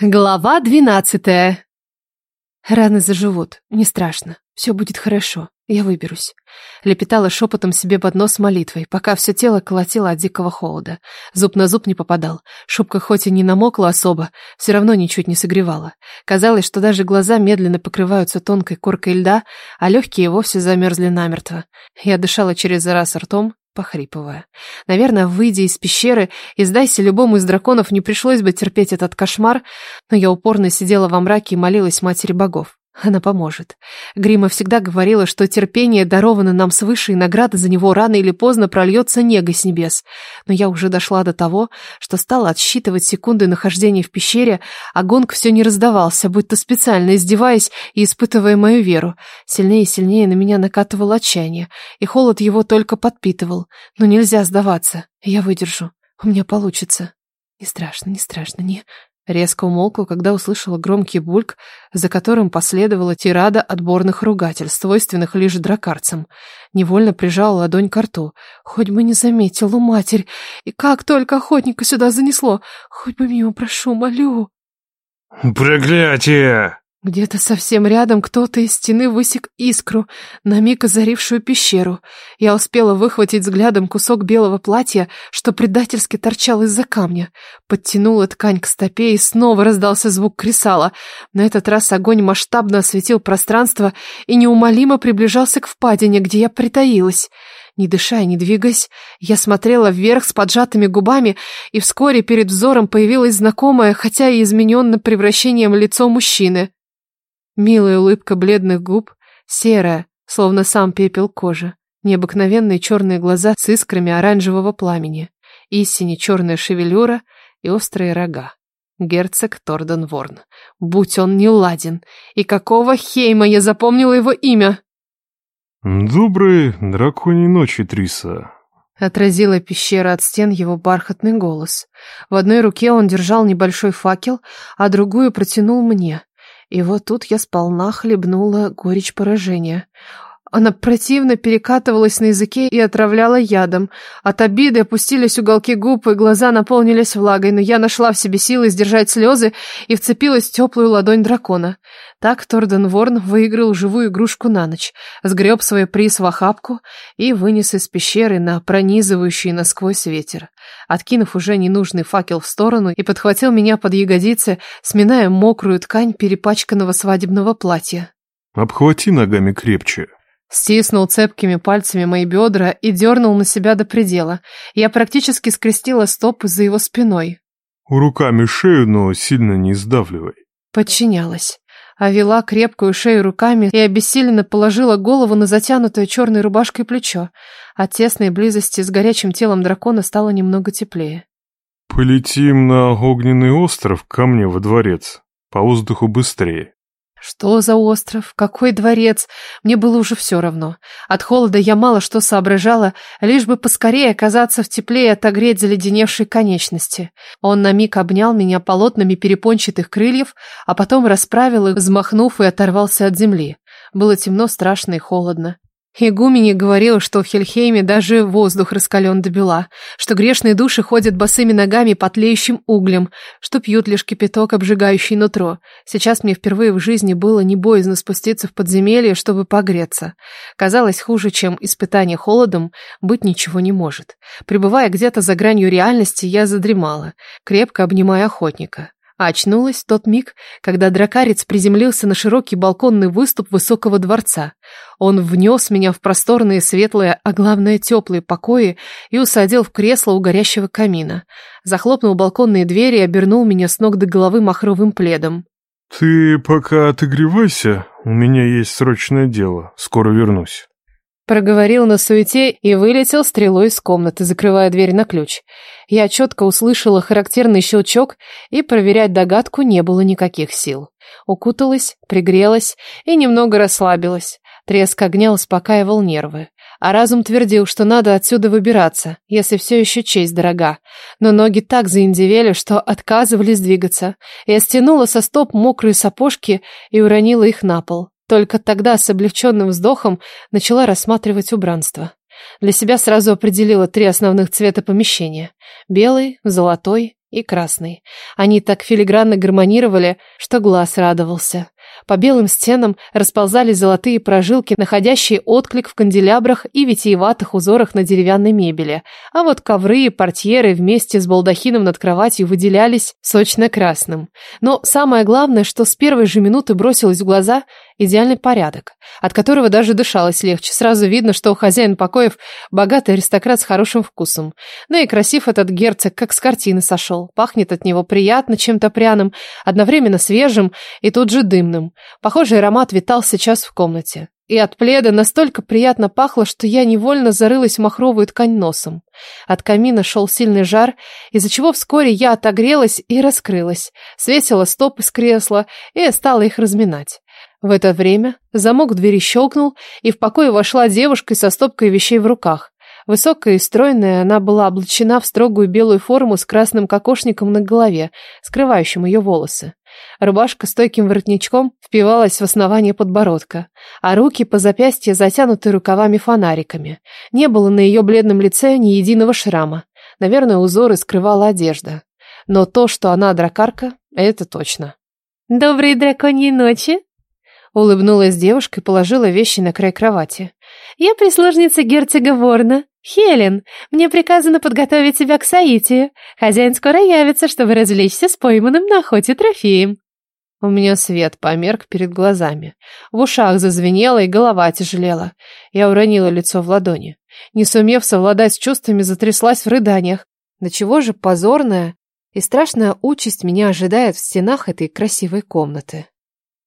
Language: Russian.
Глава двенадцатая. Раны заживут, не страшно, все будет хорошо, я выберусь. Лепетала шепотом себе под нос молитвой, пока все тело колотило от дикого холода. Зуб на зуб не попадал, шубка хоть и не намокла особо, все равно ничуть не согревала. Казалось, что даже глаза медленно покрываются тонкой коркой льда, а легкие вовсе замерзли намертво. Я дышала через раз ртом, похрипывая. Наверное, выйдя из пещеры и сдайся любому из драконов, не пришлось бы терпеть этот кошмар, но я упорно сидела во мраке и молилась матери богов. Она поможет. Грима всегда говорила, что терпение даровано нам свыше, и награда за него рано или поздно прольется негой с небес. Но я уже дошла до того, что стала отсчитывать секунды нахождения в пещере, а гонг все не раздавался, будто специально издеваясь и испытывая мою веру. Сильнее и сильнее на меня накатывало отчаяние, и холод его только подпитывал. Но нельзя сдаваться. Я выдержу. У меня получится. Не страшно, не страшно, не... Резко умолкла, когда услышала громкий бульк, за которым последовала тирада отборных ругательств, свойственных лишь дракарцам. Невольно прижала ладонь к рту. Хоть бы не заметила матерь. И как только охотника сюда занесло. Хоть бы мимо, прошу, молю. «Проклятие!» Где-то совсем рядом кто-то из стены высек искру, на миг озарившую пещеру. Я успела выхватить взглядом кусок белого платья, что предательски торчал из-за камня. Подтянула ткань к стопе, и снова раздался звук кресала. На этот раз огонь масштабно осветил пространство и неумолимо приближался к впадине, где я притаилась. Не дыша и не двигаясь, я смотрела вверх с поджатыми губами, и вскоре перед взором появилось знакомое, хотя и измененное превращением лицо мужчины. Милая улыбка бледных губ, серая, словно сам пепел кожи, необыкновенные черные глаза с искрами оранжевого пламени, истине черная шевелюра и острые рога. Герцог Торден Ворн. Будь он не ладен. И какого хейма я запомнила его имя? «Доброй драконьей ночи, Триса», Отразила пещера от стен его бархатный голос. В одной руке он держал небольшой факел, а другую протянул мне. И вот тут я сполна хлебнула горечь поражения. Она противно перекатывалась на языке и отравляла ядом. От обиды опустились уголки губ, и глаза наполнились влагой, но я нашла в себе силы сдержать слезы и вцепилась в теплую ладонь дракона. Так Торден Ворн выиграл живую игрушку на ночь, сгреб свой приз в охапку и вынес из пещеры на пронизывающий насквозь ветер. Откинув уже ненужный факел в сторону и подхватил меня под ягодицы, сминая мокрую ткань перепачканного свадебного платья. «Обхвати ногами крепче», Стиснул цепкими пальцами мои бедра и дернул на себя до предела. Я практически скрестила стопы за его спиной. «Руками шею, но сильно не сдавливай». Подчинялась. А вела крепкую шею руками и обессиленно положила голову на затянутое черной рубашкой плечо. От тесной близости с горячим телом дракона стало немного теплее. «Полетим на огненный остров ко мне во дворец. По воздуху быстрее». Что за остров? Какой дворец? Мне было уже все равно. От холода я мало что соображала, лишь бы поскорее оказаться в тепле и отогреть заледеневшие конечности. Он на миг обнял меня полотнами перепончатых крыльев, а потом расправил их, взмахнув и оторвался от земли. Было темно, страшно и холодно. Игумени говорил, что в Хельхейме даже воздух раскален до бела, что грешные души ходят босыми ногами по тлеющим углем, что пьют лишь кипяток, обжигающий нутро. Сейчас мне впервые в жизни было не боязно спуститься в подземелье, чтобы погреться. Казалось, хуже, чем испытание холодом, быть ничего не может. Пребывая где-то за гранью реальности, я задремала, крепко обнимая охотника а очнулась в тот миг, когда дракарец приземлился на широкий балконный выступ высокого дворца. Он внес меня в просторные, светлые, а главное теплые покои и усадил в кресло у горящего камина. Захлопнул балконные двери и обернул меня с ног до головы махровым пледом. «Ты пока отогревайся, у меня есть срочное дело, скоро вернусь». Проговорил на суете и вылетел стрелой из комнаты, закрывая дверь на ключ. Я четко услышала характерный щелчок, и проверять догадку не было никаких сил. Укуталась, пригрелась и немного расслабилась. Треск огня успокаивал нервы. А разум твердил, что надо отсюда выбираться, если все еще честь дорога. Но ноги так заиндевели, что отказывались двигаться. Я стянула со стоп мокрые сапожки и уронила их на пол. Только тогда с облегченным вздохом начала рассматривать убранство. Для себя сразу определила три основных цвета помещения. Белый, золотой и красный. Они так филигранно гармонировали, что глаз радовался. По белым стенам расползались золотые прожилки, находящие отклик в канделябрах и витиеватых узорах на деревянной мебели. А вот ковры и портьеры вместе с балдахином над кроватью выделялись сочно-красным. Но самое главное, что с первой же минуты бросилось в глаза – идеальный порядок, от которого даже дышалось легче. Сразу видно, что хозяин покоев – богатый аристократ с хорошим вкусом. Ну и красив этот герцог, как с картины сошел. Пахнет от него приятно чем-то пряным, одновременно свежим и тут же дымным. Похожий аромат витал сейчас в комнате. И от пледа настолько приятно пахло, что я невольно зарылась в махровую ткань носом. От камина шел сильный жар, из-за чего вскоре я отогрелась и раскрылась, свесила стопы с кресла и стала их разминать. В это время замок двери щелкнул, и в покое вошла девушка со стопкой вещей в руках. Высокая и стройная, она была облачена в строгую белую форму с красным кокошником на голове, скрывающим ее волосы. Рубашка с стойким воротничком впивалась в основание подбородка, а руки по запястье затянуты рукавами-фонариками. Не было на ее бледном лице ни единого шрама. Наверное, узоры скрывала одежда. Но то, что она дракарка, это точно. «Доброй драконьей ночи!» Улыбнулась девушка и положила вещи на край кровати. «Я прислужница герцога Ворна. Хелен, мне приказано подготовить тебя к соитию. Хозяин скоро явится, чтобы развлечься с пойманным на охоте трофеем». У меня свет померк перед глазами. В ушах зазвенело и голова тяжелела. Я уронила лицо в ладони. Не сумев совладать с чувствами, затряслась в рыданиях. Да чего же позорная и страшная участь меня ожидает в стенах этой красивой комнаты.